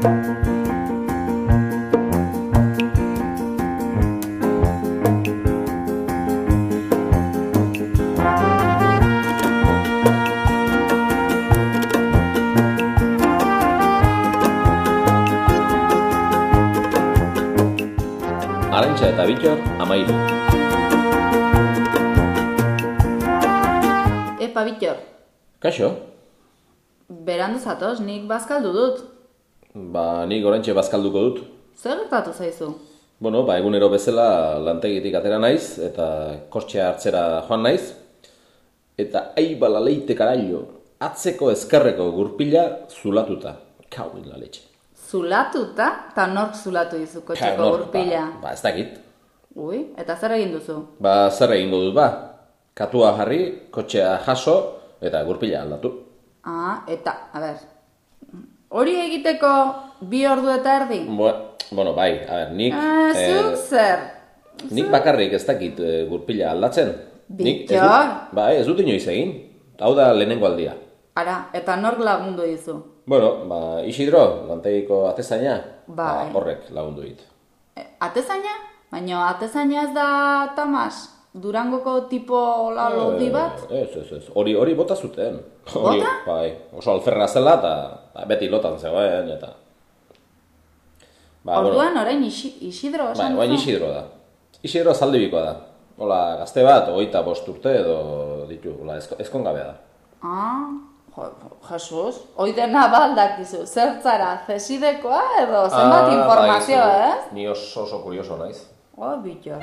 Arantxa eta Bittor, amairu. Epa, Bitor, Kaixo? berandu zatoz, nik bazkaldu dut. Ba, nik orantxe bazkalduko dut. Zer gertatu zaizu? Bueno, ba, egunero bezala lantegitik atera naiz, eta kostxea hartzera joan naiz. Eta aibala leite karailo, atzeko ezkerreko gurpila zulatuta. Kauin la letxe. Zulatuta, eta nork zulatu dizu kotxeko Nor, gurpila. Ba, ba, ez dakit. Ui, eta zer egin duzu? Ba, zer egingo dut, ba? Katua jarri, kotxea jaso, eta gurpila aldatu. Ah, eta, a ber, hori egiteko bi ordu eta erdi? Bueno, bai, a ber, nik... Ah, eh, zer? Nik bakarrik ez dakit e, gurpila aldatzen. Nik ez Bittor. dut, bai, ez dut inoiz egin. Hau da lehenengo aldia. Ara, eta nork lagundu dizu? Bueno, ba, Isidro, lantegiko atezaina, Bai. ba, horrek lagundu dit. E, atezaina? Baina atezaina ez da Tamas? Durangoko tipo bat? Eh, Ez, ez, ez, hori hori bota zuten. Hori, Bota? bai, oso alferra zela eta ba, beti lotan zegoen, eta... Ba, Orduan, orain isi, Isidro bai, esan orain duzu? Isidro da. Isidro zaldibikoa da. Hola, gazte bat, hogeita bost urte edo ditu, hola, ezko, ezkongabea da. Ah, jo, Jesus, hoi dena baldakizu, zertzara, zesidekoa edo zenbat Ah, informazio, bai, ez? zu- Ni oso oso kurioso naiz. Óbvio.